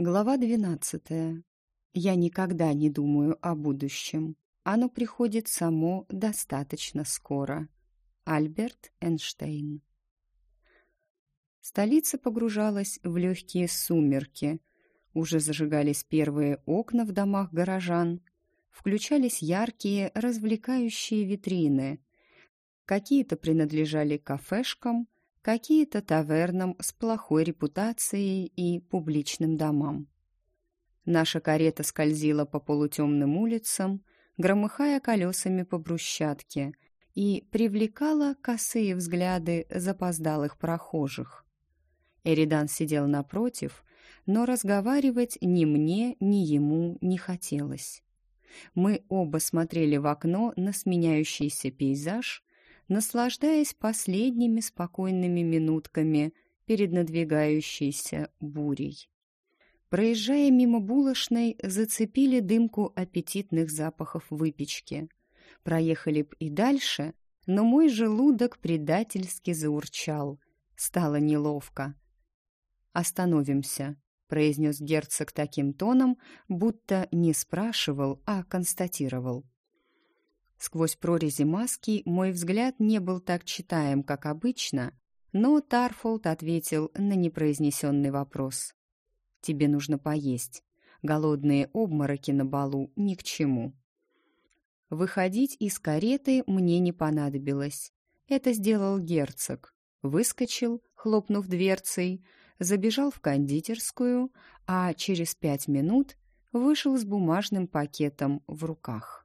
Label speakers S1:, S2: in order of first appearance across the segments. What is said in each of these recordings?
S1: Глава двенадцатая. Я никогда не думаю о будущем. Оно приходит само достаточно скоро. Альберт Эйнштейн. Столица погружалась в легкие сумерки. Уже зажигались первые окна в домах горожан. Включались яркие, развлекающие витрины. Какие-то принадлежали кафешкам, какие-то тавернам с плохой репутацией и публичным домам. Наша карета скользила по полутемным улицам, громыхая колесами по брусчатке, и привлекала косые взгляды запоздалых прохожих. Эридан сидел напротив, но разговаривать ни мне, ни ему не хотелось. Мы оба смотрели в окно на сменяющийся пейзаж наслаждаясь последними спокойными минутками перед надвигающейся бурей. Проезжая мимо булочной, зацепили дымку аппетитных запахов выпечки. Проехали б и дальше, но мой желудок предательски заурчал. Стало неловко. «Остановимся», — произнес герцог таким тоном, будто не спрашивал, а констатировал. Сквозь прорези маски мой взгляд не был так читаем, как обычно, но Тарфолд ответил на непроизнесенный вопрос. «Тебе нужно поесть. Голодные обмороки на балу ни к чему». Выходить из кареты мне не понадобилось. Это сделал герцог. Выскочил, хлопнув дверцей, забежал в кондитерскую, а через пять минут вышел с бумажным пакетом в руках.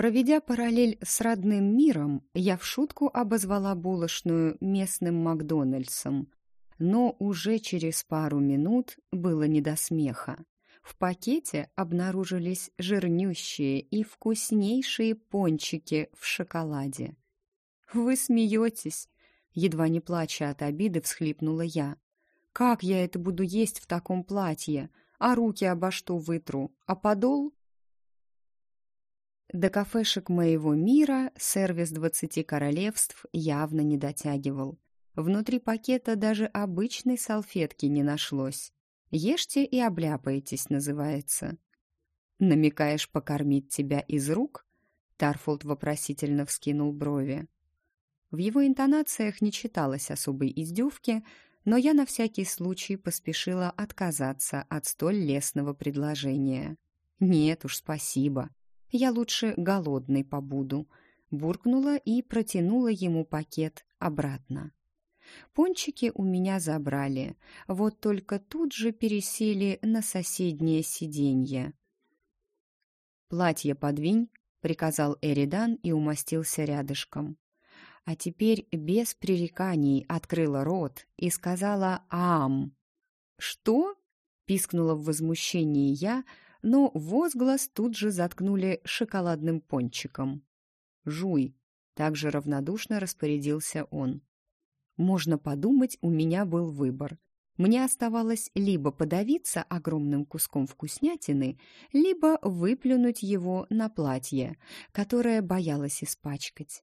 S1: Проведя параллель с родным миром, я в шутку обозвала булочную местным Макдональдсом, но уже через пару минут было не до смеха. В пакете обнаружились жирнющие и вкуснейшие пончики в шоколаде. «Вы смеетесь!» Едва не плача от обиды, всхлипнула я. «Как я это буду есть в таком платье? А руки обо что вытру? А подол до кафешек моего мира сервис двадцати королевств явно не дотягивал. Внутри пакета даже обычной салфетки не нашлось. «Ешьте и обляпаетесь» называется. «Намекаешь покормить тебя из рук?» Тарфолд вопросительно вскинул брови. В его интонациях не читалось особой издевки, но я на всякий случай поспешила отказаться от столь лестного предложения. «Нет уж, спасибо я лучше голодной побуду», буркнула и протянула ему пакет обратно. Пончики у меня забрали, вот только тут же пересели на соседнее сиденье. «Платье подвинь», — приказал Эридан и умостился рядышком. А теперь без пререканий открыла рот и сказала «Ам». «Что?» — пискнула в возмущении я, но возглас тут же заткнули шоколадным пончиком. «Жуй!» — также равнодушно распорядился он. Можно подумать, у меня был выбор. Мне оставалось либо подавиться огромным куском вкуснятины, либо выплюнуть его на платье, которое боялась испачкать.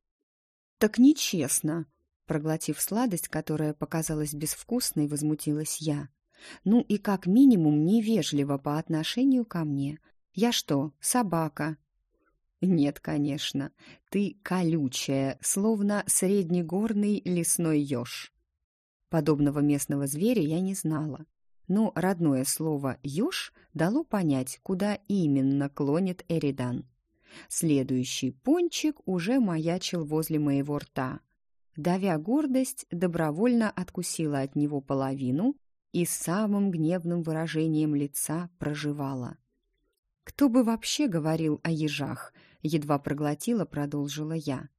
S1: «Так нечестно!» Проглотив сладость, которая показалась безвкусной, возмутилась я. Ну и как минимум невежливо по отношению ко мне. Я что, собака? Нет, конечно. Ты колючая, словно среднегорный лесной еж. Подобного местного зверя я не знала. Но родное слово «еж» дало понять, куда именно клонит Эридан. Следующий пончик уже маячил возле моего рта. Давя гордость, добровольно откусила от него половину и самым гневным выражением лица проживала. «Кто бы вообще говорил о ежах?» — едва проглотила, продолжила я.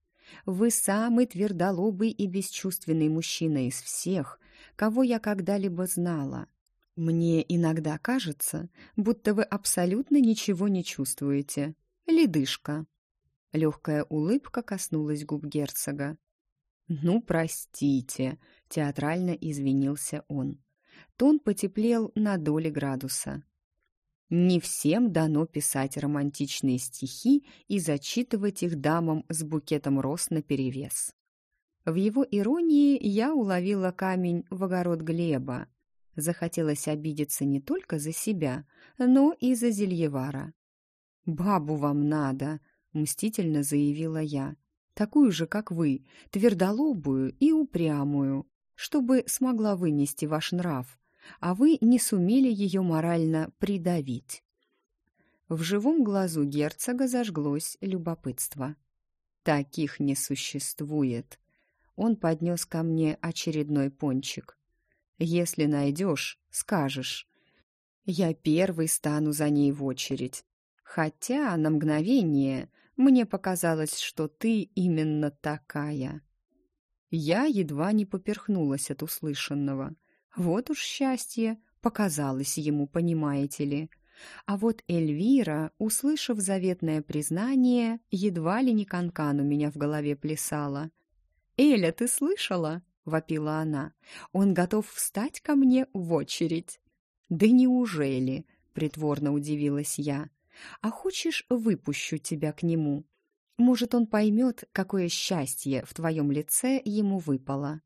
S1: «Вы самый твердолобый и бесчувственный мужчина из всех, кого я когда-либо знала. Мне иногда кажется, будто вы абсолютно ничего не чувствуете. Ледышка». Легкая улыбка коснулась губ герцога. «Ну, простите», — театрально извинился он тон потеплел на доли градуса. Не всем дано писать романтичные стихи и зачитывать их дамам с букетом роз наперевес. В его иронии я уловила камень в огород Глеба. Захотелось обидеться не только за себя, но и за Зельевара. «Бабу вам надо», — мстительно заявила я. «Такую же, как вы, твердолобую и упрямую, чтобы смогла вынести ваш нрав, а вы не сумели ее морально придавить». В живом глазу герцога зажглось любопытство. «Таких не существует». Он поднес ко мне очередной пончик. Если найдешь, скажешь. Я первый стану за ней в очередь. Хотя на мгновение мне показалось, что ты именно такая. Я едва не поперхнулась от услышанного. Вот уж счастье, показалось ему, понимаете ли. А вот Эльвира, услышав заветное признание, едва ли не канкан у меня в голове плясала. «Эля, ты слышала?» вопила она. «Он готов встать ко мне в очередь». «Да неужели?» — притворно удивилась я. «А хочешь, выпущу тебя к нему? Может, он поймет, какое счастье в твоем лице ему выпало».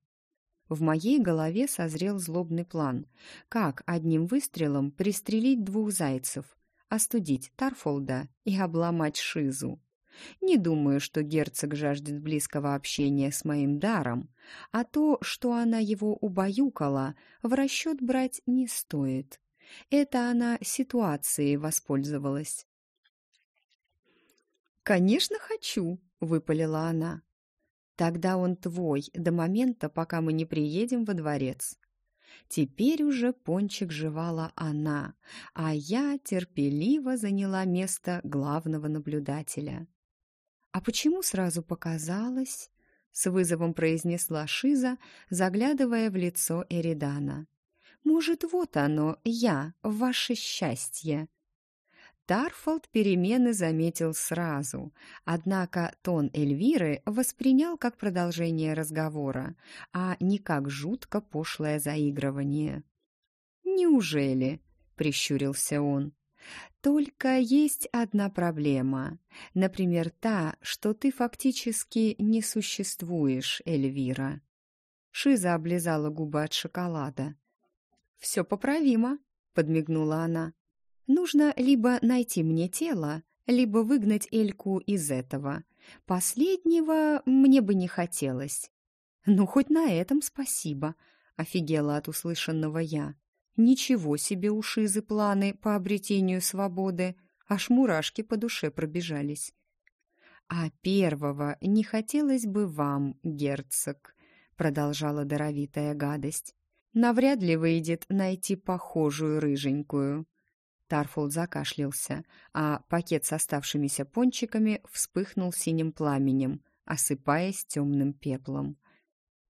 S1: В моей голове созрел злобный план. Как одним выстрелом пристрелить двух зайцев, остудить Тарфолда и обломать Шизу. Не думаю, что герцог жаждет близкого общения с моим даром, а то, что она его убаюкала, в расчет брать не стоит. Это она ситуацией воспользовалась. «Конечно хочу», — выпалила она. «Тогда он твой до момента, пока мы не приедем во дворец». Теперь уже пончик жевала она, а я терпеливо заняла место главного наблюдателя. «А почему сразу показалось?» — с вызовом произнесла Шиза, заглядывая в лицо Эридана. «Может, вот оно, я, ваше счастье!» Тарфолд перемены заметил сразу, однако тон Эльвиры воспринял как продолжение разговора, а не как жутко пошлое заигрывание. «Неужели?» — прищурился он. Только есть одна проблема. Например, та, что ты фактически не существуешь, Эльвира. Шиза облизала губы от шоколада. «Все поправимо», — подмигнула она. «Нужно либо найти мне тело, либо выгнать Эльку из этого. Последнего мне бы не хотелось». «Ну, хоть на этом спасибо», — офигела от услышанного я. Ничего себе у Шизы планы по обретению свободы, аж мурашки по душе пробежались. «А первого не хотелось бы вам, герцог», — продолжала даровитая гадость. «Навряд ли выйдет найти похожую рыженькую». Тарфолд закашлялся, а пакет с оставшимися пончиками вспыхнул синим пламенем, осыпаясь темным пеплом.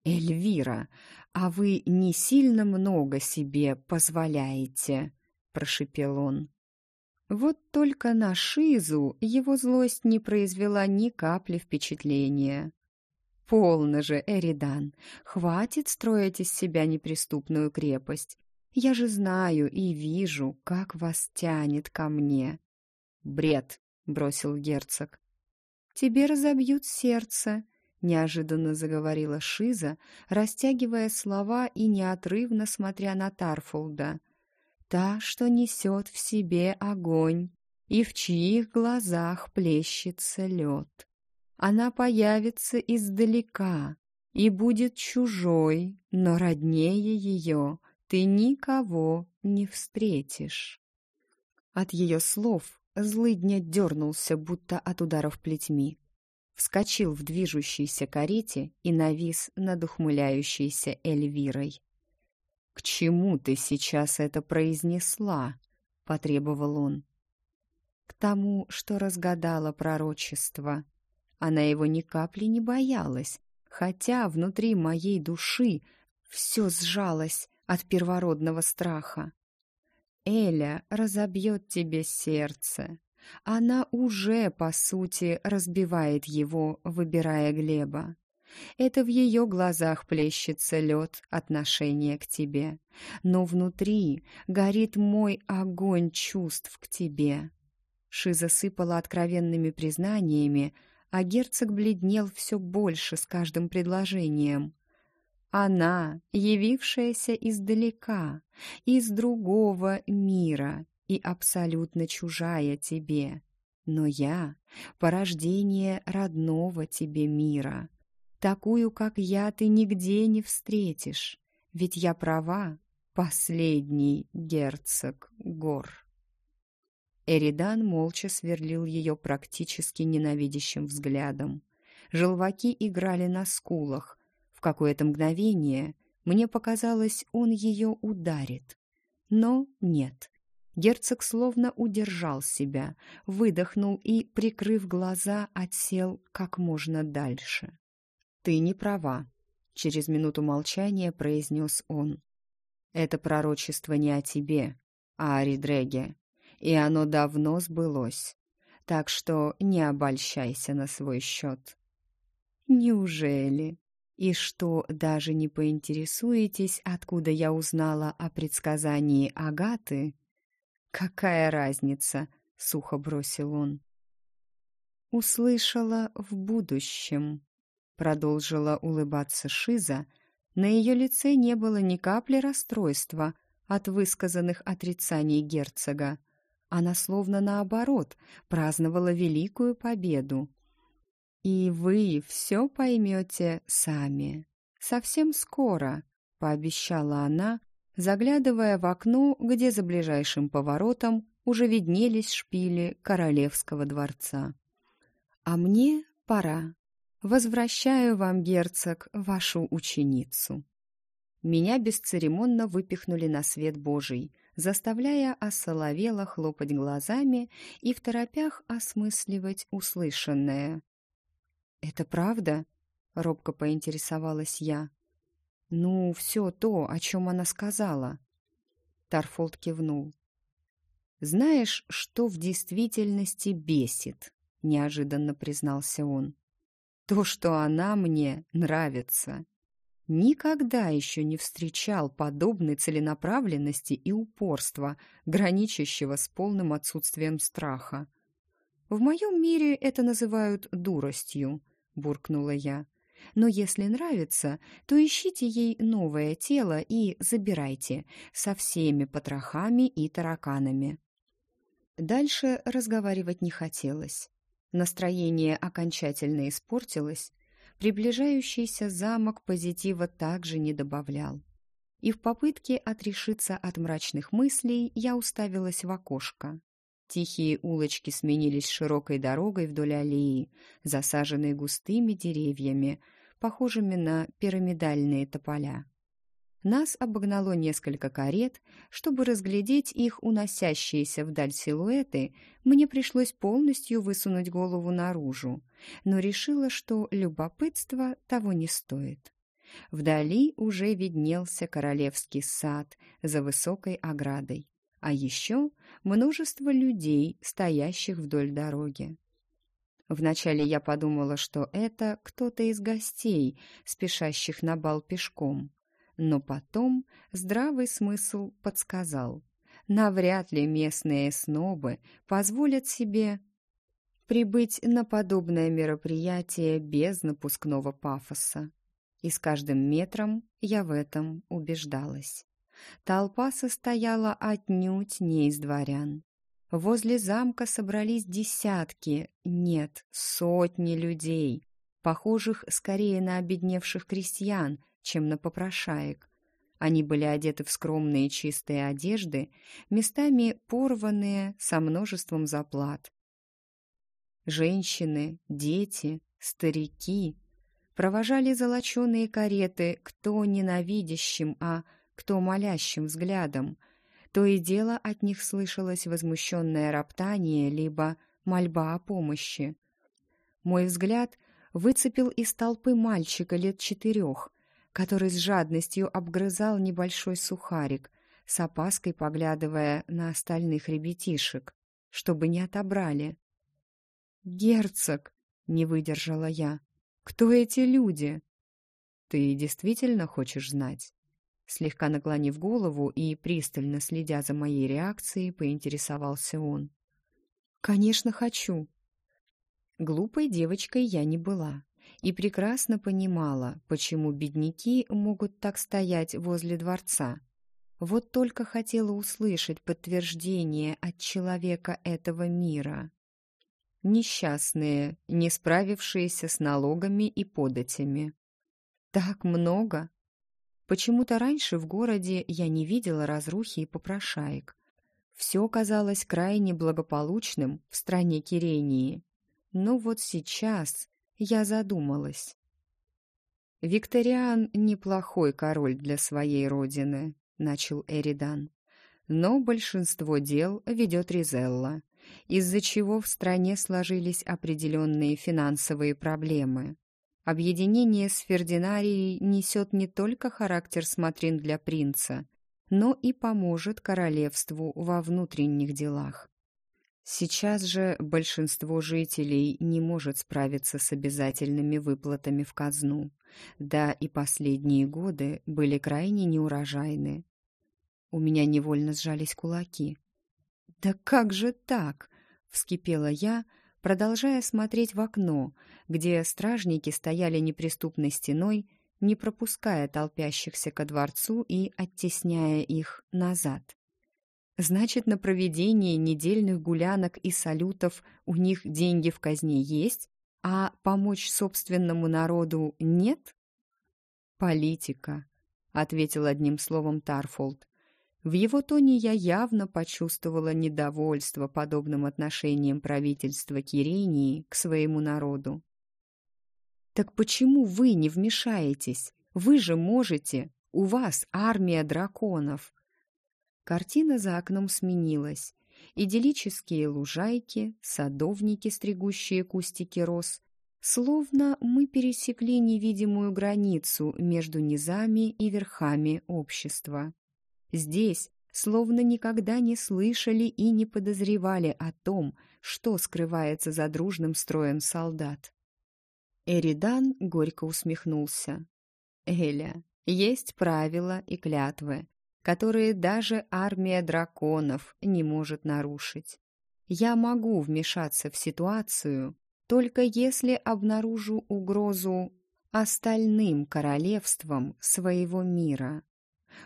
S1: «Эльвира, а вы не сильно много себе позволяете», — прошипел он. Вот только на Шизу его злость не произвела ни капли впечатления. «Полно же, Эридан, хватит строить из себя неприступную крепость. Я же знаю и вижу, как вас тянет ко мне». «Бред», — бросил герцог. «Тебе разобьют сердце», неожиданно заговорила Шиза, растягивая слова и неотрывно смотря на Тарфолда. «Та, что несет в себе огонь, и в чьих глазах плещется лед. Она появится издалека и будет чужой, но роднее ее ты никого не встретишь». От ее слов злыдня дернулся, будто от ударов плетьми вскочил в движущейся карете и навис над ухмыляющейся Эльвирой. «К чему ты сейчас это произнесла?» — потребовал он. «К тому, что разгадала пророчество. Она его ни капли не боялась, хотя внутри моей души все сжалось от первородного страха. Эля разобьет тебе сердце, она уже, по сути, разбивает его, выбирая Глеба. Это в ее глазах плещется лед отношения к тебе. Но внутри горит мой огонь чувств к тебе. Шиза сыпала откровенными признаниями, а герцог бледнел все больше с каждым предложением. Она, явившаяся издалека, из другого мира и абсолютно чужая тебе. Но я — порождение родного тебе мира. Такую, как я, ты нигде не встретишь, ведь я права, последний герцог гор. Эридан молча сверлил ее практически ненавидящим взглядом. Желваки играли на скулах. В какое-то мгновение мне показалось, он ее ударит. Но нет. Герцог словно удержал себя, выдохнул и, прикрыв глаза, отсел как можно дальше. «Ты не права», — через минуту молчания произнес он. «Это пророчество не о тебе, а о Ридреге, и оно давно сбылось, так что не обольщайся на свой счет». «Неужели? И что, даже не поинтересуетесь, откуда я узнала о предсказании Агаты?» «Какая разница?» — сухо бросил он. «Услышала в будущем», — продолжила улыбаться Шиза. На ее лице не было ни капли расстройства от высказанных отрицаний герцога. Она словно наоборот праздновала великую победу. «И вы все поймете сами. Совсем скоро», — пообещала она, заглядывая в окно, где за ближайшим поворотом уже виднелись шпили королевского дворца. «А мне пора. Возвращаю вам, герцог, вашу ученицу». Меня бесцеремонно выпихнули на свет Божий, заставляя осоловело хлопать глазами и в торопях осмысливать услышанное. «Это правда?» — робко поинтересовалась я. «Ну, все то, о чем она сказала». Тарфолд кивнул. «Знаешь, что в действительности бесит?» — неожиданно признался он. «То, что она мне нравится. Никогда еще не встречал подобной целенаправленности и упорства, граничащего с полным отсутствием страха. В моем мире это называют дуростью», — буркнула я. Но если нравится, то ищите ей новое тело и забирайте со всеми потрохами и тараканами. Дальше разговаривать не хотелось. Настроение окончательно испортилось. Приближающийся замок позитива также не добавлял. И в попытке отрешиться от мрачных мыслей я уставилась в окошко. Тихие улочки сменились широкой дорогой вдоль аллеи, засаженной густыми деревьями, похожими на пирамидальные тополя. Нас обогнало несколько карет. Чтобы разглядеть их уносящиеся вдаль силуэты, мне пришлось полностью высунуть голову наружу, но решила, что любопытство того не стоит. Вдали уже виднелся королевский сад за высокой оградой, а еще множество людей, стоящих вдоль дороги. Вначале я подумала, что это кто-то из гостей, спешащих на бал пешком. Но потом здравый смысл подсказал. Навряд ли местные снобы позволят себе прибыть на подобное мероприятие без напускного пафоса. И с каждым метром я в этом убеждалась. Толпа состояла отнюдь не из дворян. Возле замка собрались десятки, нет, сотни людей, похожих скорее на обедневших крестьян, чем на попрошаек. Они были одеты в скромные чистые одежды, местами порванные со множеством заплат. Женщины, дети, старики провожали золоченые кареты кто ненавидящим, а кто молящим взглядом – то и дело от них слышалось возмущенное роптание, либо мольба о помощи. Мой взгляд выцепил из толпы мальчика лет четырех, который с жадностью обгрызал небольшой сухарик, с опаской поглядывая на остальных ребятишек, чтобы не отобрали. «Герцог!» — не выдержала я. «Кто эти люди?» «Ты действительно хочешь знать?» Слегка наклонив голову и пристально следя за моей реакцией, поинтересовался он. «Конечно, хочу». Глупой девочкой я не была и прекрасно понимала, почему бедняки могут так стоять возле дворца. Вот только хотела услышать подтверждение от человека этого мира. Несчастные, не справившиеся с налогами и податями. Так много! Почему-то раньше в городе я не видела разрухи и попрошаек. Все казалось крайне благополучным в стране Кирении. Но вот сейчас я задумалась. «Викториан — неплохой король для своей родины», — начал Эридан. «Но большинство дел ведет Ризелла, из-за чего в стране сложились определенные финансовые проблемы. Объединение с Фердинарией несет не только характер смотрин для принца, но и поможет королевству во внутренних делах. Сейчас же большинство жителей не может справиться с обязательными выплатами в казну, да и последние годы были крайне неурожайны. У меня невольно сжались кулаки. «Да как же так?» — вскипела я, продолжая смотреть в окно, где стражники стояли неприступной стеной, не пропуская толпящихся ко дворцу и оттесняя их назад. Значит, на проведение недельных гулянок и салютов у них деньги в казне есть, а помочь собственному народу нет? Политика, ответил одним словом Тарфолд. В его тоне я явно почувствовала недовольство подобным отношением правительства Кирении к своему народу. «Так почему вы не вмешаетесь? Вы же можете! У вас армия драконов!» Картина за окном сменилась. Идиллические лужайки, садовники, стригущие кустики роз. Словно мы пересекли невидимую границу между низами и верхами общества. Здесь словно никогда не слышали и не подозревали о том, что скрывается за дружным строем солдат. Эридан горько усмехнулся. «Эля, есть правила и клятвы, которые даже армия драконов не может нарушить. Я могу вмешаться в ситуацию, только если обнаружу угрозу остальным королевствам своего мира.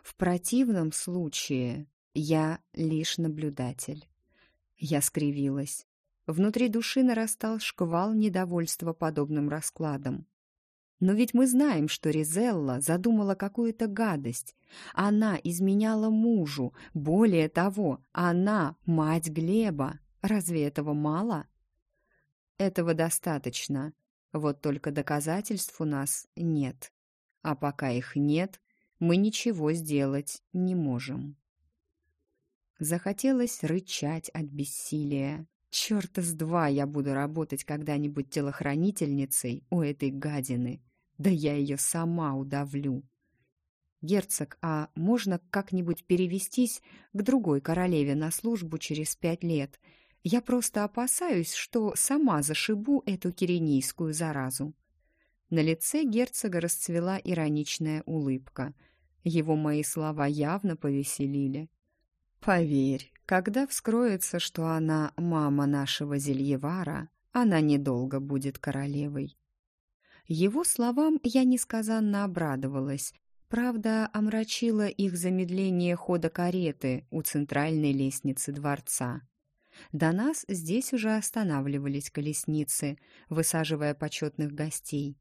S1: В противном случае я лишь наблюдатель. Я скривилась. Внутри души нарастал шквал недовольства подобным раскладом. Но ведь мы знаем, что Ризелла задумала какую-то гадость. Она изменяла мужу. Более того, она мать Глеба. Разве этого мало? Этого достаточно. Вот только доказательств у нас нет. А пока их нет, мы ничего сделать не можем. Захотелось рычать от бессилия. Чёрта с два я буду работать когда-нибудь телохранительницей у этой гадины. Да я ее сама удавлю. Герцог, а можно как-нибудь перевестись к другой королеве на службу через пять лет? Я просто опасаюсь, что сама зашибу эту киренийскую заразу. На лице герцога расцвела ироничная улыбка. Его мои слова явно повеселили. «Поверь, когда вскроется, что она мама нашего Зельевара, она недолго будет королевой. Его словам я несказанно обрадовалась. Правда, омрачило их замедление хода кареты у центральной лестницы дворца. До нас здесь уже останавливались колесницы, высаживая почетных гостей.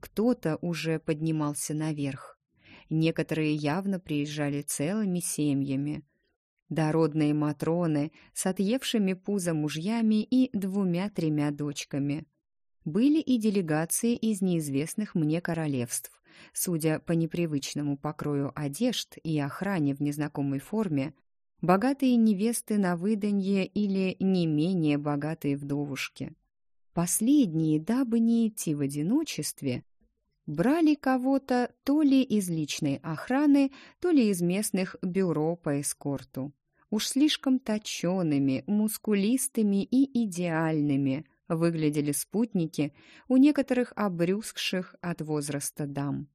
S1: Кто-то уже поднимался наверх. Некоторые явно приезжали целыми семьями. Дородные матроны с отъевшими пузо мужьями и двумя-тремя дочками – были и делегации из неизвестных мне королевств. Судя по непривычному покрою одежд и охране в незнакомой форме, богатые невесты на выданье или не менее богатые вдовушки. Последние, дабы не идти в одиночестве, брали кого-то то ли из личной охраны, то ли из местных бюро по эскорту. Уж слишком точеными, мускулистыми и идеальными – выглядели спутники у некоторых обрюзгших от возраста дам.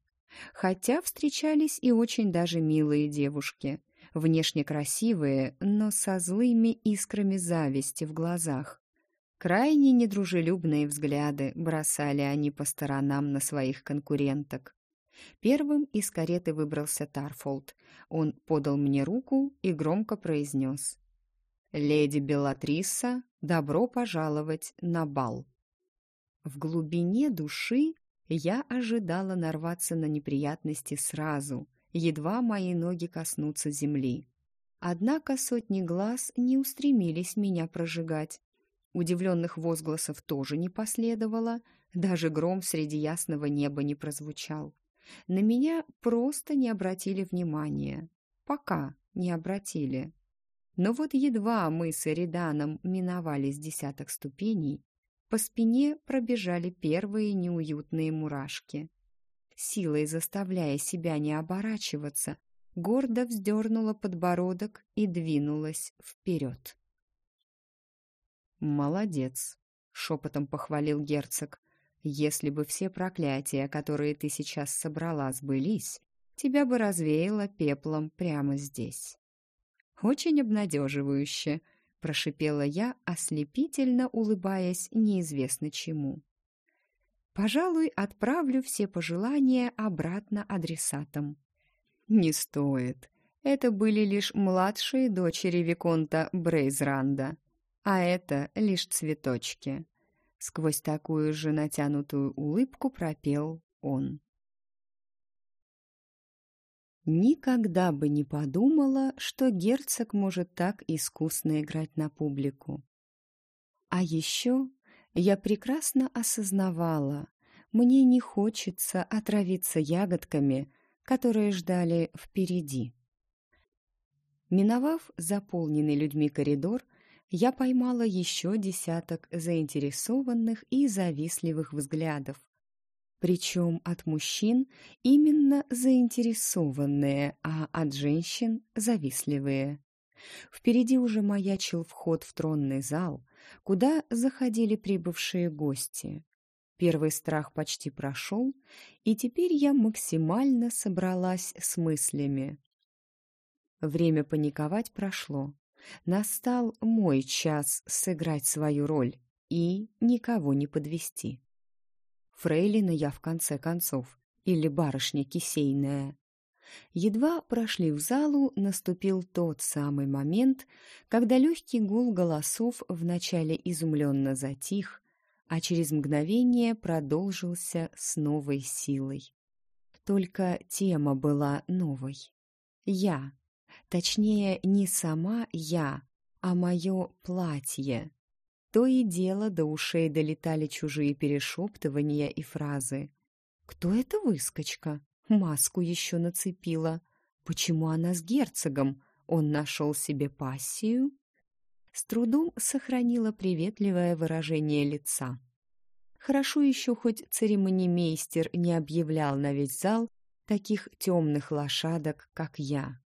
S1: Хотя встречались и очень даже милые девушки, внешне красивые, но со злыми искрами зависти в глазах. Крайне недружелюбные взгляды бросали они по сторонам на своих конкуренток. Первым из кареты выбрался Тарфолд. Он подал мне руку и громко произнес. «Леди Белатриса, добро пожаловать на бал!» В глубине души я ожидала нарваться на неприятности сразу, едва мои ноги коснутся земли. Однако сотни глаз не устремились меня прожигать. Удивленных возгласов тоже не последовало, даже гром среди ясного неба не прозвучал. На меня просто не обратили внимания. Пока не обратили. Но вот едва мы с Эриданом миновали с десяток ступеней, по спине пробежали первые неуютные мурашки. Силой заставляя себя не оборачиваться, гордо вздернула подбородок и двинулась вперед. «Молодец!» — шепотом похвалил герцог. «Если бы все проклятия, которые ты сейчас собрала, сбылись, тебя бы развеяло пеплом прямо здесь». «Очень обнадеживающе!» — прошипела я, ослепительно улыбаясь неизвестно чему. «Пожалуй, отправлю все пожелания обратно адресатам». «Не стоит. Это были лишь младшие дочери Виконта Брейзранда, а это лишь цветочки». Сквозь такую же натянутую улыбку пропел он. Никогда бы не подумала, что герцог может так искусно играть на публику. А еще я прекрасно осознавала, мне не хочется отравиться ягодками, которые ждали впереди. Миновав заполненный людьми коридор, я поймала еще десяток заинтересованных и завистливых взглядов, причем от мужчин именно заинтересованные, а от женщин завистливые. Впереди уже маячил вход в тронный зал, куда заходили прибывшие гости. Первый страх почти прошел, и теперь я максимально собралась с мыслями. Время паниковать прошло. Настал мой час сыграть свою роль и никого не подвести. Фрейлина я в конце концов, или барышня кисейная. Едва прошли в залу, наступил тот самый момент, когда легкий гул голосов вначале изумленно затих, а через мгновение продолжился с новой силой. Только тема была новой. Я. Точнее, не сама я, а мое платье. То и дело до ушей долетали чужие перешептывания и фразы. «Кто эта выскочка? Маску еще нацепила. Почему она с герцогом? Он нашел себе пассию?» С трудом сохранила приветливое выражение лица. Хорошо еще хоть церемонимейстер не объявлял на весь зал таких темных лошадок, как я.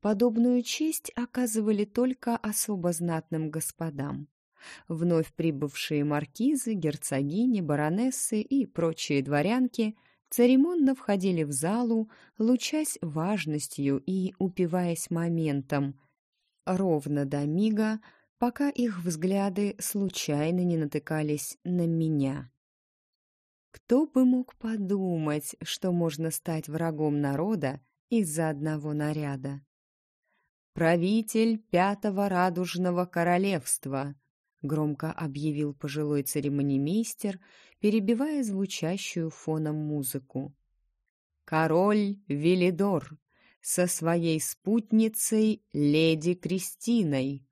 S1: Подобную честь оказывали только особо знатным господам. Вновь прибывшие маркизы, герцогини, баронессы и прочие дворянки церемонно входили в залу, лучась важностью и упиваясь моментом, ровно до мига, пока их взгляды случайно не натыкались на меня. Кто бы мог подумать, что можно стать врагом народа из-за одного наряда? «Правитель Пятого Радужного Королевства», громко объявил пожилой церемонимейстер, перебивая звучащую фоном музыку. Король Велидор со своей спутницей леди Кристиной.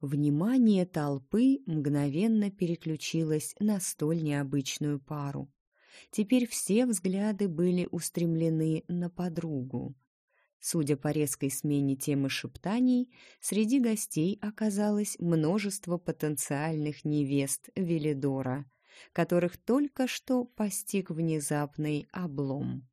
S1: Внимание толпы мгновенно переключилось на столь необычную пару. Теперь все взгляды были устремлены на подругу. Судя по резкой смене темы шептаний, среди гостей оказалось множество потенциальных невест Велидора, которых только что постиг внезапный облом.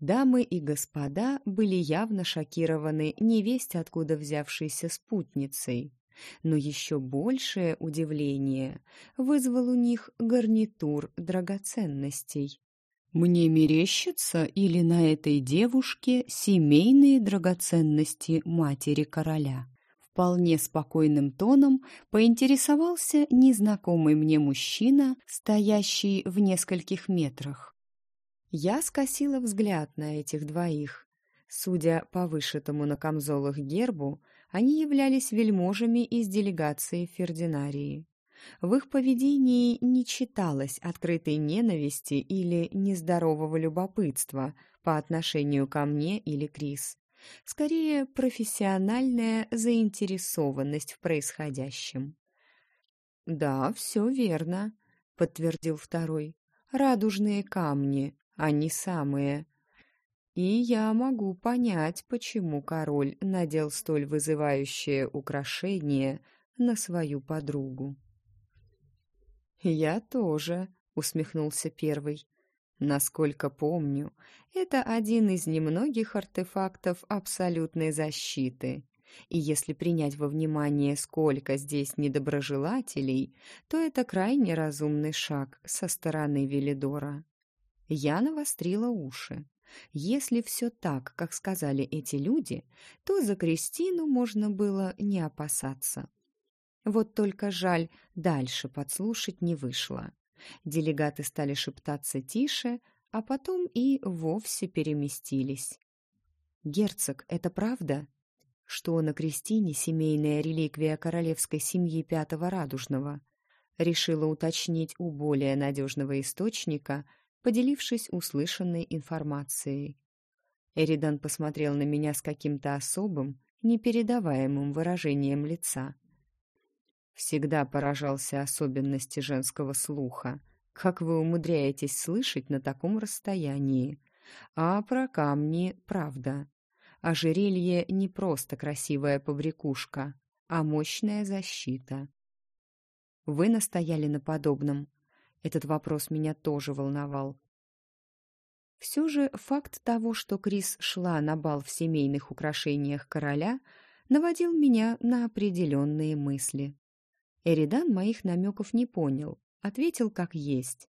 S1: Дамы и господа были явно шокированы невесть откуда взявшейся спутницей, но еще большее удивление вызвал у них гарнитур драгоценностей. Мне мерещится или на этой девушке семейные драгоценности матери короля? Вполне спокойным тоном поинтересовался незнакомый мне мужчина, стоящий в нескольких метрах. Я скосила взгляд на этих двоих. Судя по вышитому на камзолах гербу, они являлись вельможами из делегации Фердинарии. В их поведении не читалось открытой ненависти или нездорового любопытства по отношению ко мне или Крис. Скорее, профессиональная заинтересованность в происходящем. «Да, все верно», — подтвердил второй. «Радужные камни, они самые. И я могу понять, почему король надел столь вызывающее украшение на свою подругу». «Я тоже», — усмехнулся первый. «Насколько помню, это один из немногих артефактов абсолютной защиты. И если принять во внимание, сколько здесь недоброжелателей, то это крайне разумный шаг со стороны Велидора». Я навострила уши. Если все так, как сказали эти люди, то за Кристину можно было не опасаться. Вот только жаль, дальше подслушать не вышло. Делегаты стали шептаться тише, а потом и вовсе переместились. «Герцог, это правда?» что на Кристине семейная реликвия королевской семьи Пятого Радужного. Решила уточнить у более надежного источника, поделившись услышанной информацией. Эридан посмотрел на меня с каким-то особым, непередаваемым выражением лица. Всегда поражался особенности женского слуха. Как вы умудряетесь слышать на таком расстоянии? А про камни правда. Ожерелье не просто красивая побрякушка, а мощная защита. Вы настояли на подобном. Этот вопрос меня тоже волновал. Все же факт того, что Крис шла на бал в семейных украшениях короля, наводил меня на определенные мысли. Эридан моих намеков не понял, ответил как есть.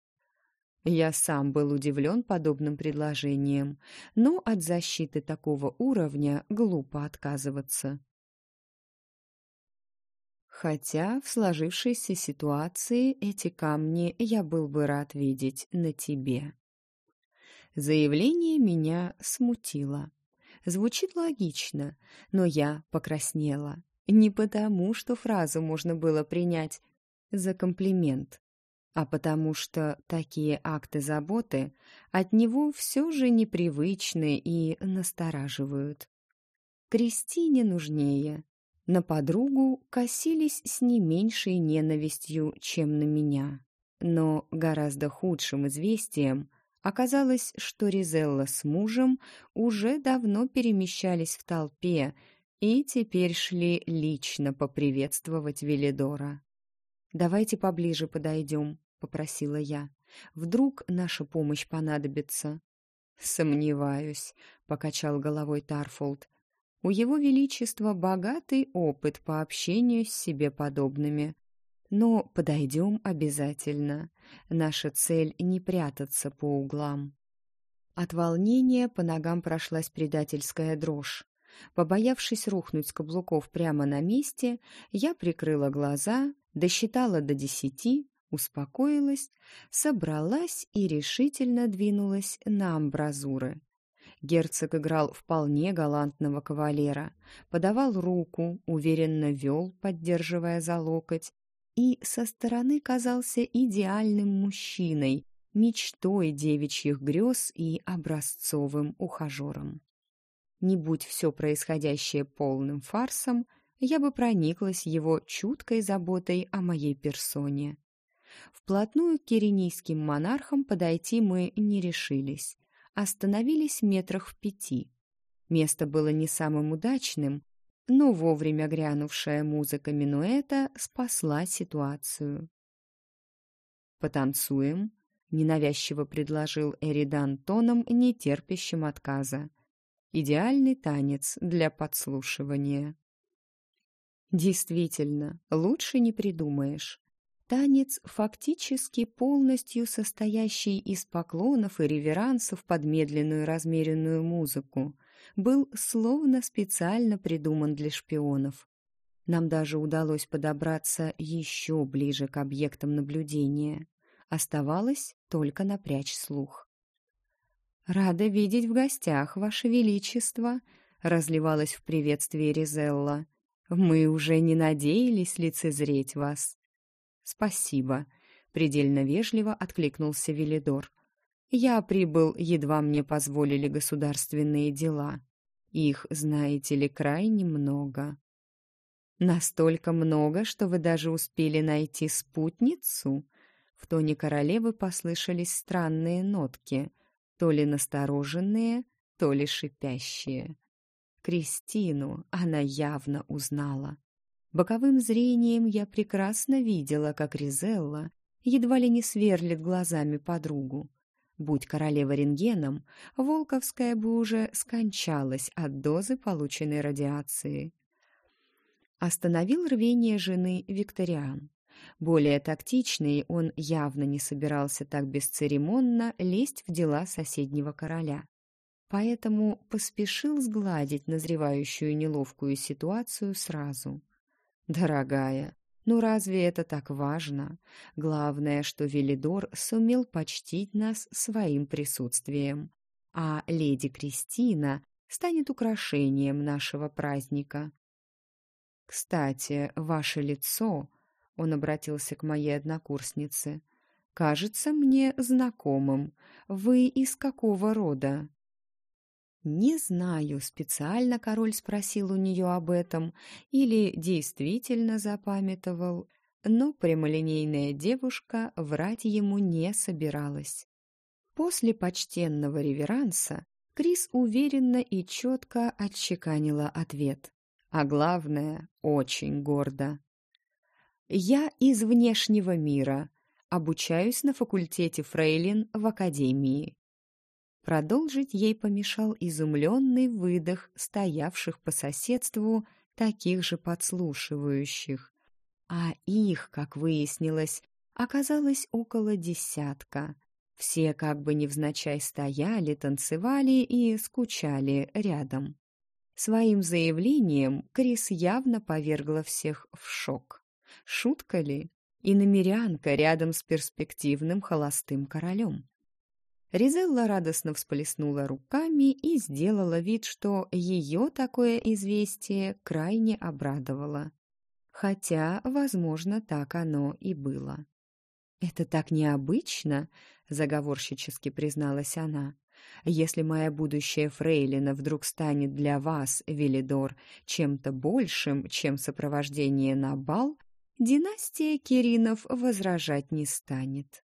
S1: Я сам был удивлен подобным предложением, но от защиты такого уровня глупо отказываться. Хотя в сложившейся ситуации эти камни я был бы рад видеть на тебе. Заявление меня смутило. Звучит логично, но я покраснела. Не потому, что фразу можно было принять за комплимент, а потому что такие акты заботы от него все же непривычны и настораживают. Кристине нужнее. На подругу косились с не меньшей ненавистью, чем на меня. Но гораздо худшим известием оказалось, что Ризелла с мужем уже давно перемещались в толпе и теперь шли лично поприветствовать Велидора. «Давайте поближе подойдем», — попросила я. «Вдруг наша помощь понадобится?» «Сомневаюсь», — покачал головой Тарфолд. «У его величества богатый опыт по общению с себе подобными. Но подойдем обязательно. Наша цель — не прятаться по углам». От волнения по ногам прошлась предательская дрожь. Побоявшись рухнуть с каблуков прямо на месте, я прикрыла глаза, досчитала до десяти, успокоилась, собралась и решительно двинулась на амбразуры. Герцог играл вполне галантного кавалера, подавал руку, уверенно вел, поддерживая за локоть, и со стороны казался идеальным мужчиной, мечтой девичьих грез и образцовым ухажером. Не будь все происходящее полным фарсом, я бы прониклась его чуткой заботой о моей персоне. Вплотную к киренийским монархам подойти мы не решились. Остановились метрах в пяти. Место было не самым удачным, но вовремя грянувшая музыка минуэта спасла ситуацию. «Потанцуем», — ненавязчиво предложил Эридан тоном, нетерпящим отказа идеальный танец для подслушивания. Действительно, лучше не придумаешь. Танец, фактически полностью состоящий из поклонов и реверансов под медленную размеренную музыку, был словно специально придуман для шпионов. Нам даже удалось подобраться еще ближе к объектам наблюдения. Оставалось только напрячь слух. «Рада видеть в гостях, Ваше Величество!» — разливалась в приветствии Ризелла. «Мы уже не надеялись лицезреть вас». «Спасибо», — предельно вежливо откликнулся Велидор. «Я прибыл, едва мне позволили государственные дела. Их, знаете ли, крайне много». «Настолько много, что вы даже успели найти спутницу?» В тоне королевы послышались странные нотки, то ли настороженные, то ли шипящие. Кристину она явно узнала. Боковым зрением я прекрасно видела, как Ризелла едва ли не сверлит глазами подругу. Будь королева рентгеном, Волковская бы уже скончалась от дозы полученной радиации. Остановил рвение жены Викториан. Более тактичный, он явно не собирался так бесцеремонно лезть в дела соседнего короля. Поэтому поспешил сгладить назревающую неловкую ситуацию сразу. «Дорогая, ну разве это так важно? Главное, что Велидор сумел почтить нас своим присутствием, а леди Кристина станет украшением нашего праздника. Кстати, ваше лицо он обратился к моей однокурснице. «Кажется мне знакомым. Вы из какого рода?» Не знаю, специально король спросил у нее об этом или действительно запамятовал, но прямолинейная девушка врать ему не собиралась. После почтенного реверанса Крис уверенно и четко отчеканила ответ, а главное, очень гордо. Я из внешнего мира. Обучаюсь на факультете Фрейлин в академии. Продолжить ей помешал изумленный выдох стоявших по соседству таких же подслушивающих. А их, как выяснилось, оказалось около десятка. Все как бы невзначай стояли, танцевали и скучали рядом. Своим заявлением Крис явно повергла всех в шок. Шутка ли? И намерянка рядом с перспективным холостым королем. Ризелла радостно всплеснула руками и сделала вид, что ее такое известие крайне обрадовало. Хотя, возможно, так оно и было. «Это так необычно», — заговорщически призналась она. «Если моя будущая фрейлина вдруг станет для вас, Велидор, чем-то большим, чем сопровождение на бал, династия Киринов возражать не станет.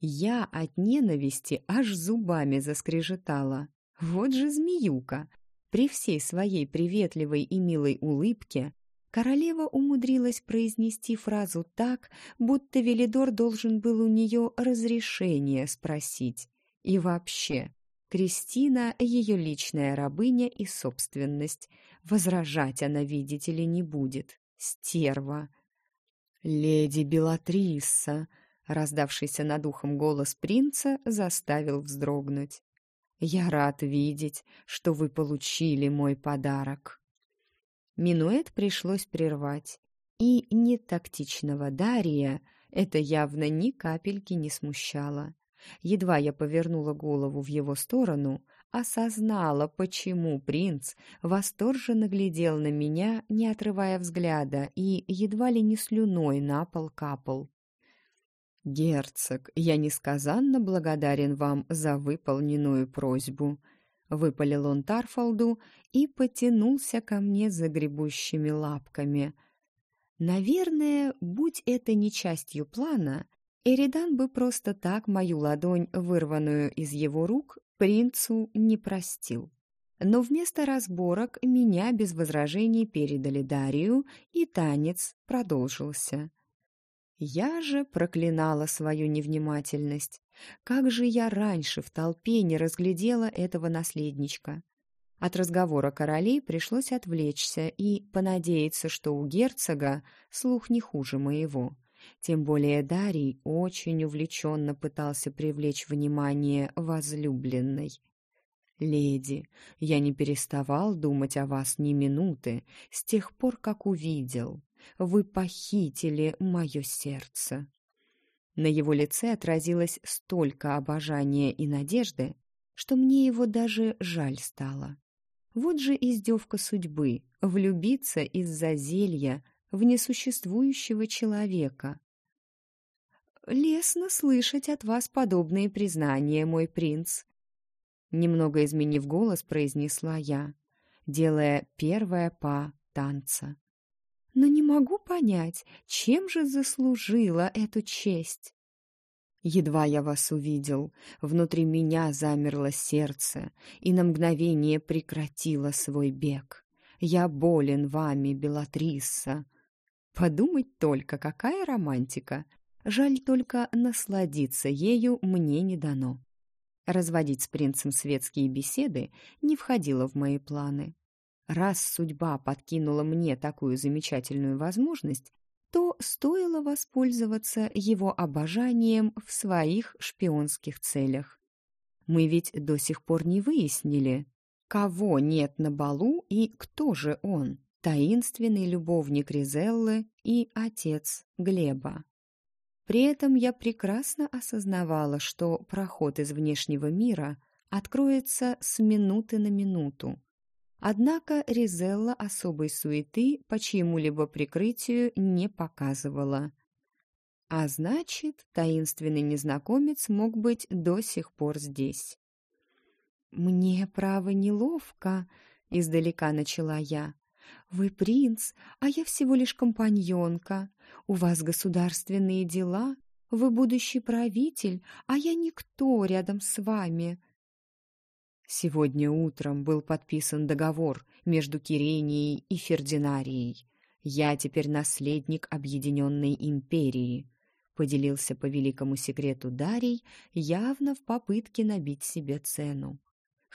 S1: Я от ненависти аж зубами заскрежетала. Вот же змеюка! При всей своей приветливой и милой улыбке королева умудрилась произнести фразу так, будто Велидор должен был у нее разрешение спросить. И вообще, Кристина — ее личная рабыня и собственность. Возражать она, видите ли, не будет. Стерва! «Леди Белатриса!» — раздавшийся над ухом голос принца заставил вздрогнуть. «Я рад видеть, что вы получили мой подарок». Минуэт пришлось прервать, и нетактичного Дария это явно ни капельки не смущало. Едва я повернула голову в его сторону, осознала, почему принц восторженно глядел на меня, не отрывая взгляда, и едва ли не слюной на пол капал. «Герцог, я несказанно благодарен вам за выполненную просьбу», — выпалил он Тарфолду и потянулся ко мне загребущими лапками. «Наверное, будь это не частью плана, Эридан бы просто так мою ладонь, вырванную из его рук, принцу не простил. Но вместо разборок меня без возражений передали Дарию, и танец продолжился. Я же проклинала свою невнимательность. Как же я раньше в толпе не разглядела этого наследничка. От разговора королей пришлось отвлечься и понадеяться, что у герцога слух не хуже моего. Тем более Дарий очень увлеченно пытался привлечь внимание возлюбленной. «Леди, я не переставал думать о вас ни минуты с тех пор, как увидел. Вы похитили мое сердце». На его лице отразилось столько обожания и надежды, что мне его даже жаль стало. Вот же издевка судьбы — влюбиться из-за зелья в несуществующего человека. «Лестно слышать от вас подобные признания, мой принц», Немного изменив голос, произнесла я, делая первое па танца. «Но не могу понять, чем же заслужила эту честь?» Едва я вас увидел, внутри меня замерло сердце и на мгновение прекратило свой бег. Я болен вами, Белатрисса. Подумать только, какая романтика! Жаль только насладиться ею мне не дано. Разводить с принцем светские беседы не входило в мои планы. Раз судьба подкинула мне такую замечательную возможность, то стоило воспользоваться его обожанием в своих шпионских целях. Мы ведь до сих пор не выяснили, кого нет на балу и кто же он, таинственный любовник Ризеллы и отец Глеба. При этом я прекрасно осознавала, что проход из внешнего мира откроется с минуты на минуту. Однако Ризелла особой суеты по чьему-либо прикрытию не показывала. А значит, таинственный незнакомец мог быть до сих пор здесь. «Мне, право, неловко», — издалека начала я. «Вы принц, а я всего лишь компаньонка. У вас государственные дела, вы будущий правитель, а я никто рядом с вами». Сегодня утром был подписан договор между Киренией и Фердинарией. Я теперь наследник Объединенной Империи, поделился по великому секрету Дарий, явно в попытке набить себе цену.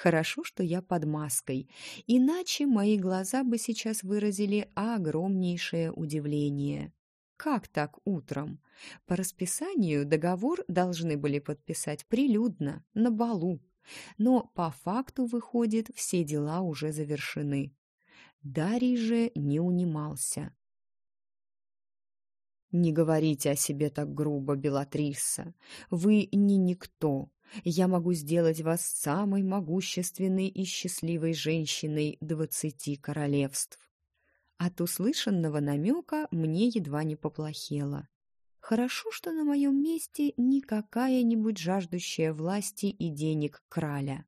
S1: Хорошо, что я под маской, иначе мои глаза бы сейчас выразили огромнейшее удивление. Как так утром? По расписанию договор должны были подписать прилюдно, на балу. Но по факту, выходит, все дела уже завершены. Дарий же не унимался. «Не говорите о себе так грубо, Белатрисса. Вы не никто, я могу сделать вас самой могущественной и счастливой женщиной двадцати королевств. От услышанного намека мне едва не поплохело. Хорошо, что на моем месте не какая-нибудь жаждущая власти и денег краля.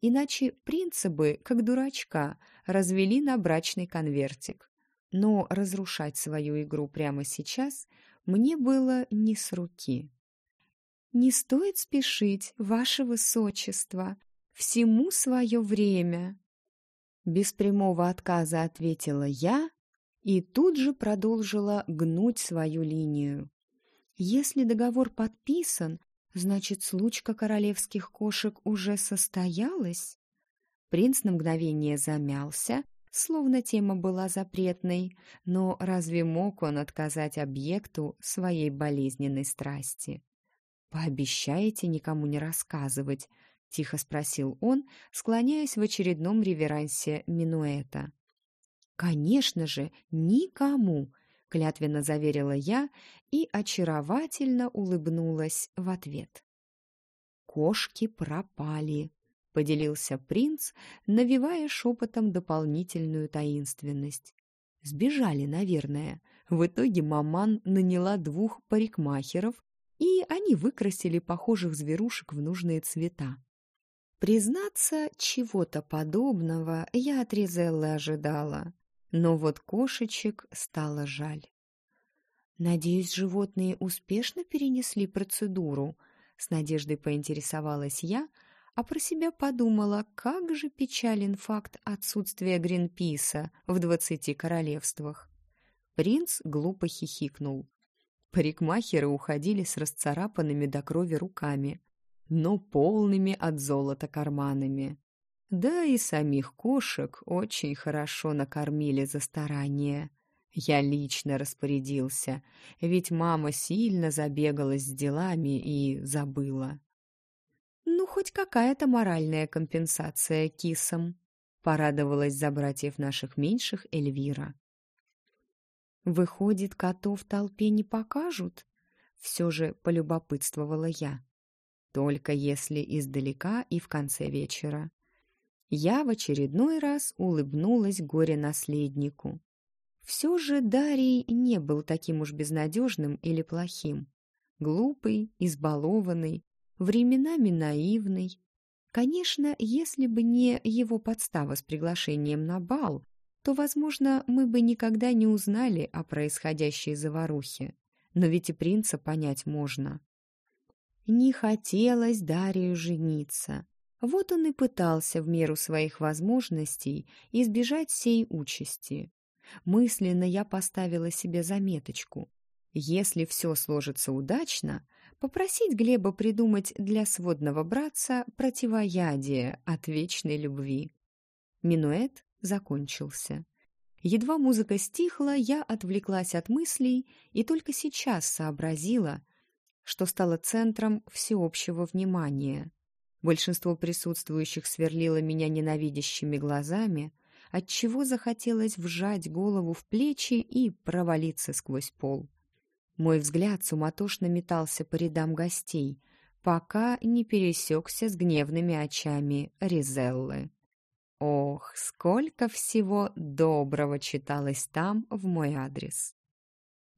S1: Иначе принца бы, как дурачка, развели на брачный конвертик. Но разрушать свою игру прямо сейчас мне было не с руки. «Не стоит спешить, ваше высочество, всему свое время». Без прямого отказа ответила я и тут же продолжила гнуть свою линию. Если договор подписан, значит, случка королевских кошек уже состоялась? Принц на мгновение замялся, словно тема была запретной, но разве мог он отказать объекту своей болезненной страсти? «Пообещаете никому не рассказывать?» — тихо спросил он, склоняясь в очередном реверансе минуэта. «Конечно же, никому!» — клятвенно заверила я и очаровательно улыбнулась в ответ. «Кошки пропали», — поделился принц, навевая шепотом дополнительную таинственность. «Сбежали, наверное. В итоге маман наняла двух парикмахеров и они выкрасили похожих зверушек в нужные цвета. Признаться, чего-то подобного я от Ризеллы ожидала, но вот кошечек стало жаль. «Надеюсь, животные успешно перенесли процедуру?» С надеждой поинтересовалась я, а про себя подумала, как же печален факт отсутствия Гринписа в двадцати королевствах. Принц глупо хихикнул. Парикмахеры уходили с расцарапанными до крови руками, но полными от золота карманами. Да и самих кошек очень хорошо накормили за старание. Я лично распорядился, ведь мама сильно забегалась с делами и забыла. Ну, хоть какая-то моральная компенсация кисам. Порадовалась за братьев наших меньших Эльвира. Выходит, котов толпе не покажут? Все же полюбопытствовала я. Только если издалека и в конце вечера. Я в очередной раз улыбнулась горе-наследнику. Все же Дарий не был таким уж безнадежным или плохим. Глупый, избалованный, временами наивный. Конечно, если бы не его подстава с приглашением на бал, то, возможно, мы бы никогда не узнали о происходящей заварухе. Но ведь и принца понять можно. Не хотелось Дарию жениться. Вот он и пытался в меру своих возможностей избежать сей участи. Мысленно я поставила себе заметочку. Если все сложится удачно, попросить Глеба придумать для сводного братца противоядие от вечной любви. Минуэт закончился. Едва музыка стихла, я отвлеклась от мыслей и только сейчас сообразила, что стала центром всеобщего внимания. Большинство присутствующих сверлило меня ненавидящими глазами, отчего захотелось вжать голову в плечи и провалиться сквозь пол. Мой взгляд суматошно метался по рядам гостей, пока не пересекся с гневными очами Ризеллы. Ох, сколько всего доброго читалось там в мой адрес.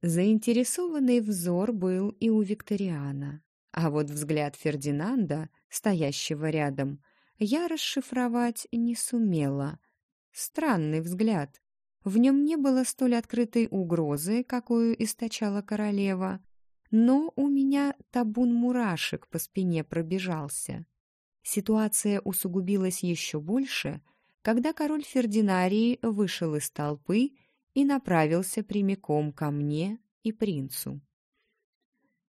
S1: Заинтересованный взор был и у Викториана, а вот взгляд Фердинанда, стоящего рядом, я расшифровать не сумела — Странный взгляд. В нем не было столь открытой угрозы, какую источала королева, но у меня табун мурашек по спине пробежался. Ситуация усугубилась еще больше, когда король Фердинарии вышел из толпы и направился прямиком ко мне и принцу.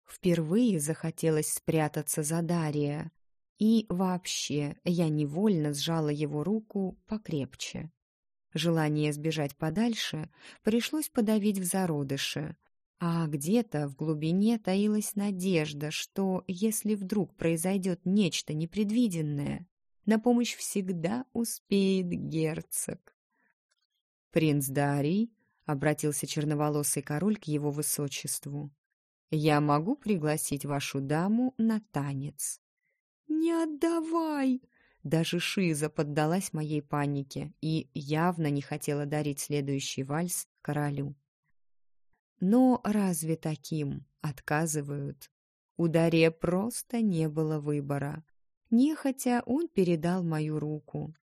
S1: Впервые захотелось спрятаться за Дария, и вообще я невольно сжала его руку покрепче. Желание сбежать подальше пришлось подавить в зародыше, а где-то в глубине таилась надежда, что если вдруг произойдет нечто непредвиденное, на помощь всегда успеет герцог. «Принц Дарий», — обратился черноволосый король к его высочеству, — «я могу пригласить вашу даму на танец». «Не отдавай!» Даже Шиза поддалась моей панике и явно не хотела дарить следующий вальс королю. Но разве таким отказывают? У Дарья просто не было выбора. Нехотя он передал мою руку.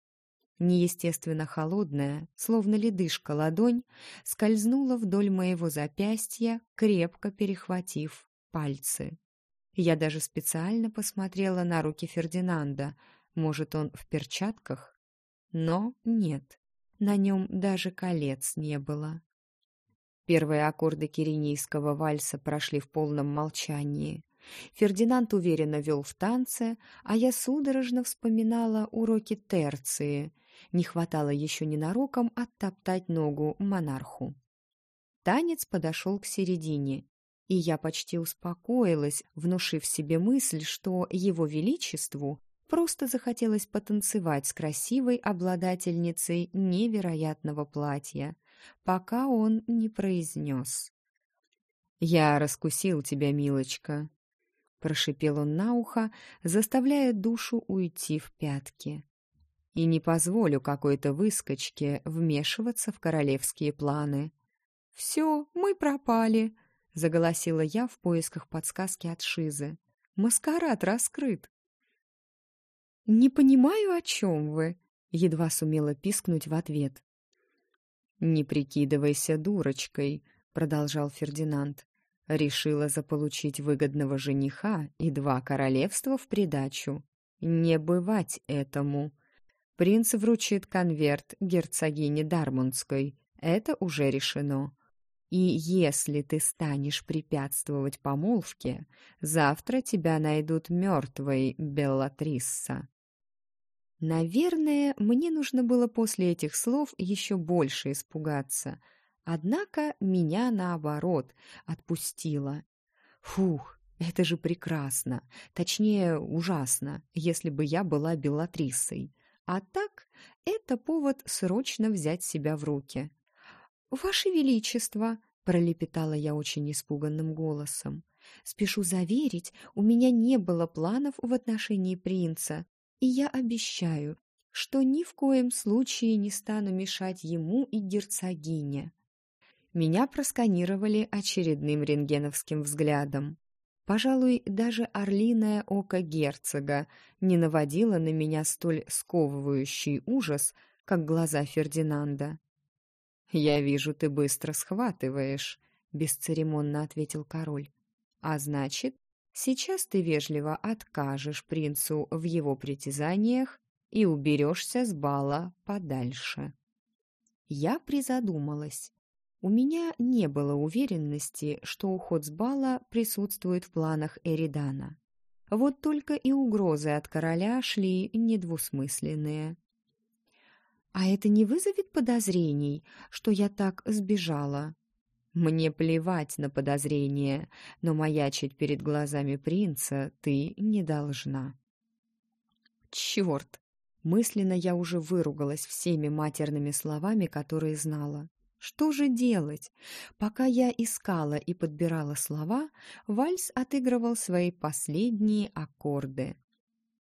S1: Неестественно холодная, словно ледышка ладонь, скользнула вдоль моего запястья, крепко перехватив пальцы. Я даже специально посмотрела на руки Фердинанда. Может, он в перчатках? Но нет, на нем даже колец не было. Первые аккорды киренийского вальса прошли в полном молчании. Фердинанд уверенно вел в танце, а я судорожно вспоминала уроки терции. Не хватало еще ненароком оттоптать ногу монарху. Танец подошел к середине, и я почти успокоилась, внушив себе мысль, что его величеству просто захотелось потанцевать с красивой обладательницей невероятного платья, пока он не произнес. «Я раскусил тебя, милочка», — прошипел он на ухо, заставляя душу уйти в пятки. «И не позволю какой-то выскочке вмешиваться в королевские планы». «Все, мы пропали», заголосила я в поисках подсказки от Шизы. «Маскарад раскрыт!» «Не понимаю, о чем вы!» — едва сумела пискнуть в ответ. «Не прикидывайся дурочкой», — продолжал Фердинанд. «Решила заполучить выгодного жениха и два королевства в придачу. Не бывать этому. Принц вручит конверт герцогине Дармундской. Это уже решено. И если ты станешь препятствовать помолвке, завтра тебя найдут мертвой, Беллатрисса. Наверное, мне нужно было после этих слов еще больше испугаться. Однако меня, наоборот, отпустило. Фух, Это же прекрасно, точнее, ужасно, если бы я была Белатрисой. А так, это повод срочно взять себя в руки. «Ваше Величество!» — пролепетала я очень испуганным голосом. «Спешу заверить, у меня не было планов в отношении принца, и я обещаю, что ни в коем случае не стану мешать ему и герцогине». Меня просканировали очередным рентгеновским взглядом. Пожалуй, даже орлиное око герцога не наводило на меня столь сковывающий ужас, как глаза Фердинанда. «Я вижу, ты быстро схватываешь», — бесцеремонно ответил король. «А значит, сейчас ты вежливо откажешь принцу в его притязаниях и уберешься с бала подальше». Я призадумалась. У меня не было уверенности, что уход с бала присутствует в планах Эридана. Вот только и угрозы от короля шли недвусмысленные. «А это не вызовет подозрений, что я так сбежала?» «Мне плевать на подозрения, но маячить перед глазами принца ты не должна». «Черт!» Мысленно я уже выругалась всеми матерными словами, которые знала. Что же делать? Пока я искала и подбирала слова, вальс отыгрывал свои последние аккорды.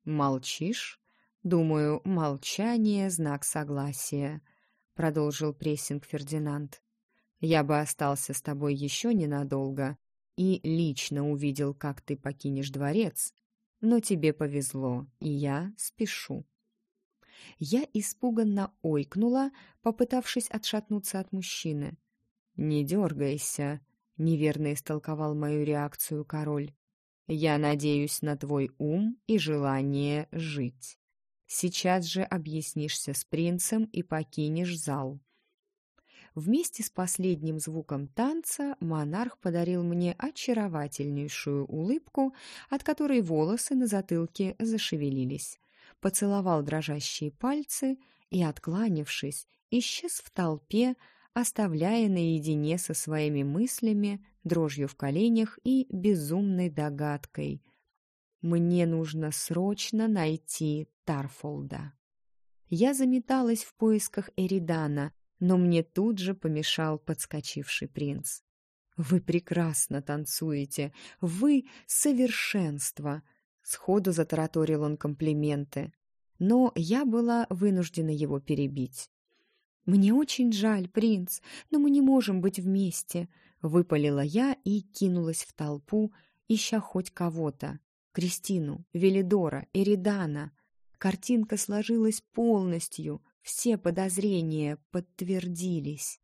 S1: «Молчишь?» «Думаю, молчание — знак согласия», — продолжил прессинг Фердинанд. «Я бы остался с тобой еще ненадолго и лично увидел, как ты покинешь дворец, но тебе повезло, и я спешу». Я испуганно ойкнула, попытавшись отшатнуться от мужчины. «Не дергайся», — неверно истолковал мою реакцию король. «Я надеюсь на твой ум и желание жить. Сейчас же объяснишься с принцем и покинешь зал». Вместе с последним звуком танца монарх подарил мне очаровательнейшую улыбку, от которой волосы на затылке зашевелились поцеловал дрожащие пальцы и, откланившись, исчез в толпе, оставляя наедине со своими мыслями, дрожью в коленях и безумной догадкой. «Мне нужно срочно найти Тарфолда». Я заметалась в поисках Эридана, но мне тут же помешал подскочивший принц. «Вы прекрасно танцуете! Вы — совершенство!» Сходу затараторил он комплименты, но я была вынуждена его перебить. «Мне очень жаль, принц, но мы не можем быть вместе», — выпалила я и кинулась в толпу, ища хоть кого-то. Кристину, Велидора, Эридана. Картинка сложилась полностью, все подозрения подтвердились.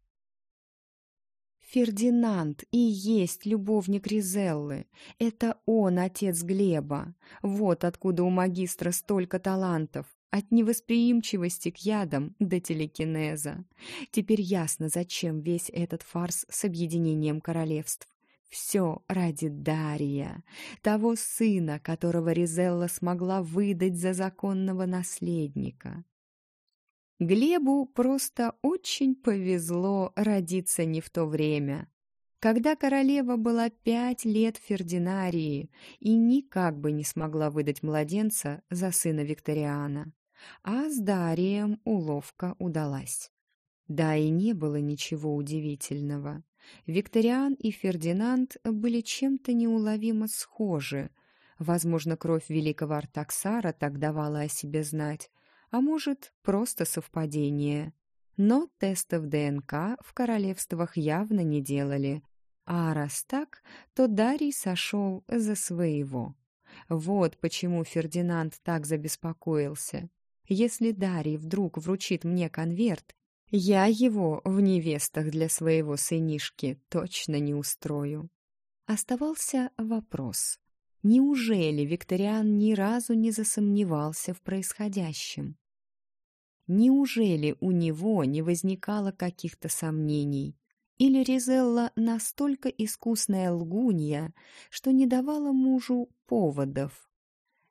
S1: Фердинанд и есть любовник Ризеллы. Это он, отец Глеба. Вот откуда у магистра столько талантов. От невосприимчивости к ядам до телекинеза. Теперь ясно, зачем весь этот фарс с объединением королевств. Все ради Дария, того сына, которого Ризелла смогла выдать за законного наследника. Глебу просто очень повезло родиться не в то время, когда королева была пять лет Фердинарии и никак бы не смогла выдать младенца за сына Викториана. А с Дарием уловка удалась. Да и не было ничего удивительного. Викториан и Фердинанд были чем-то неуловимо схожи. Возможно, кровь великого Артаксара так давала о себе знать, а может, просто совпадение. Но тестов ДНК в королевствах явно не делали, а раз так, то Дарий сошел за своего. Вот почему Фердинанд так забеспокоился. Если Дарий вдруг вручит мне конверт, я его в невестах для своего сынишки точно не устрою. Оставался вопрос. Неужели Викториан ни разу не засомневался в происходящем? Неужели у него не возникало каких-то сомнений? Или Ризелла настолько искусная лгунья, что не давала мужу поводов?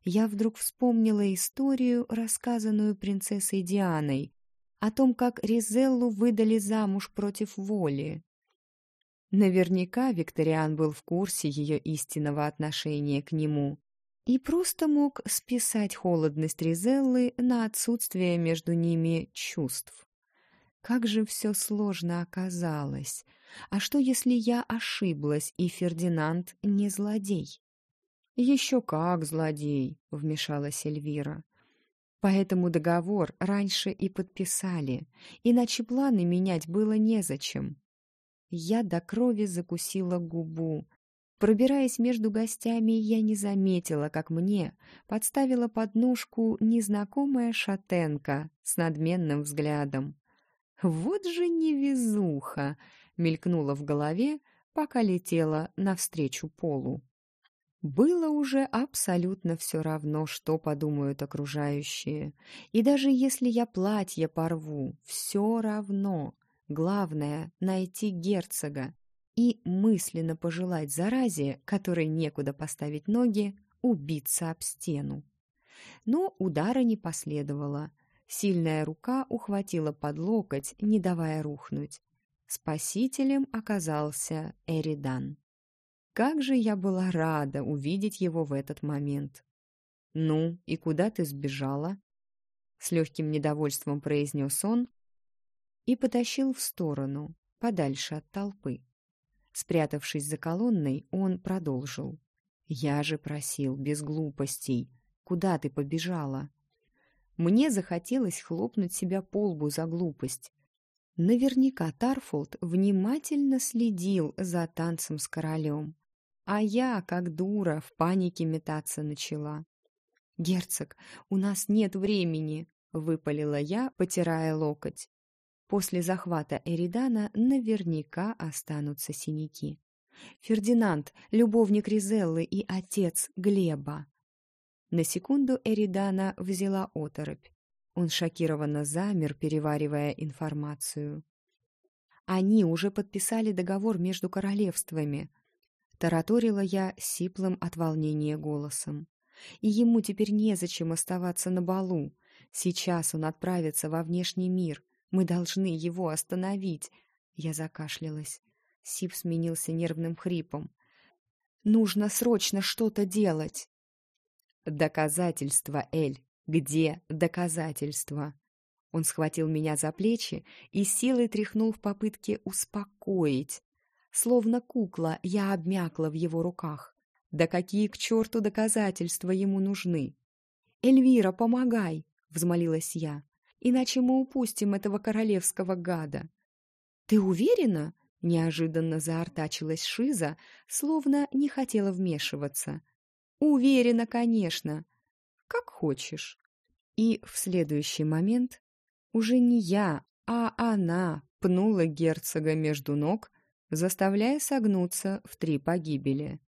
S1: Я вдруг вспомнила историю, рассказанную принцессой Дианой, о том, как Ризеллу выдали замуж против воли. Наверняка Викториан был в курсе ее истинного отношения к нему и просто мог списать холодность Ризеллы на отсутствие между ними чувств. Как же все сложно оказалось. А что, если я ошиблась, и Фердинанд не злодей? «Еще как злодей», — вмешалась Эльвира. «Поэтому договор раньше и подписали, иначе планы менять было незачем». Я до крови закусила губу. Пробираясь между гостями, я не заметила, как мне подставила подножку незнакомая шатенка с надменным взглядом. «Вот же невезуха!» — мелькнула в голове, пока летела навстречу полу. Было уже абсолютно все равно, что подумают окружающие. И даже если я платье порву, все равно. Главное — найти герцога и мысленно пожелать заразе, которой некуда поставить ноги, убиться об стену. Но удара не последовало. Сильная рука ухватила под локоть, не давая рухнуть. Спасителем оказался Эридан. Как же я была рада увидеть его в этот момент. «Ну, и куда ты сбежала?» С легким недовольством произнес он и потащил в сторону, подальше от толпы. Спрятавшись за колонной, он продолжил. «Я же просил, без глупостей. Куда ты побежала?» Мне захотелось хлопнуть себя по лбу за глупость. Наверняка Тарфолд внимательно следил за танцем с королем. А я, как дура, в панике метаться начала. «Герцог, у нас нет времени!» — выпалила я, потирая локоть. После захвата Эридана наверняка останутся синяки. Фердинанд, любовник Ризеллы и отец Глеба. На секунду Эридана взяла оторопь. Он шокированно замер, переваривая информацию. Они уже подписали договор между королевствами. Тараторила я сиплым от волнения голосом. И ему теперь незачем оставаться на балу. Сейчас он отправится во внешний мир. Мы должны его остановить. Я закашлялась. Сип сменился нервным хрипом. Нужно срочно что-то делать. «Доказательства, Эль! Где доказательства?» Он схватил меня за плечи и силой тряхнул в попытке успокоить. Словно кукла, я обмякла в его руках. Да какие к черту доказательства ему нужны? «Эльвира, помогай!» — взмолилась я. «Иначе мы упустим этого королевского гада». «Ты уверена?» — неожиданно заортачилась Шиза, словно не хотела вмешиваться. Уверена, конечно. Как хочешь. И в следующий момент уже не я, а она пнула герцога между ног, заставляя согнуться в три погибели.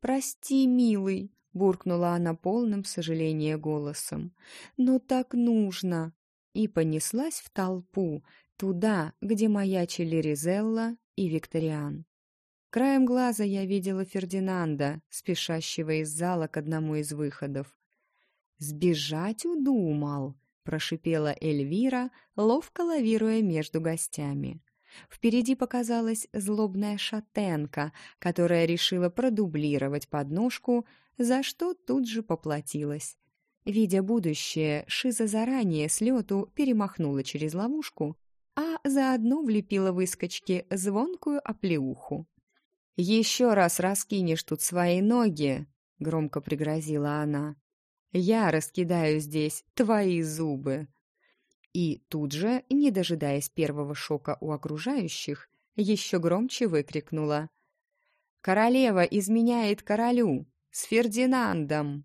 S1: «Прости, милый», — буркнула она полным сожаления голосом, — «но так нужно». И понеслась в толпу, туда, где маячили Ризелла и Викториан. Краем глаза я видела Фердинанда, спешащего из зала к одному из выходов. «Сбежать удумал!» — прошипела Эльвира, ловко лавируя между гостями. Впереди показалась злобная шатенка, которая решила продублировать подножку, за что тут же поплатилась. Видя будущее, Шиза заранее с лету перемахнула через ловушку, а заодно влепила выскочке звонкую оплеуху. «Еще раз раскинешь тут свои ноги», — громко пригрозила она. «Я раскидаю здесь твои зубы». И тут же, не дожидаясь первого шока у окружающих, еще громче выкрикнула. «Королева изменяет королю! С Фердинандом!»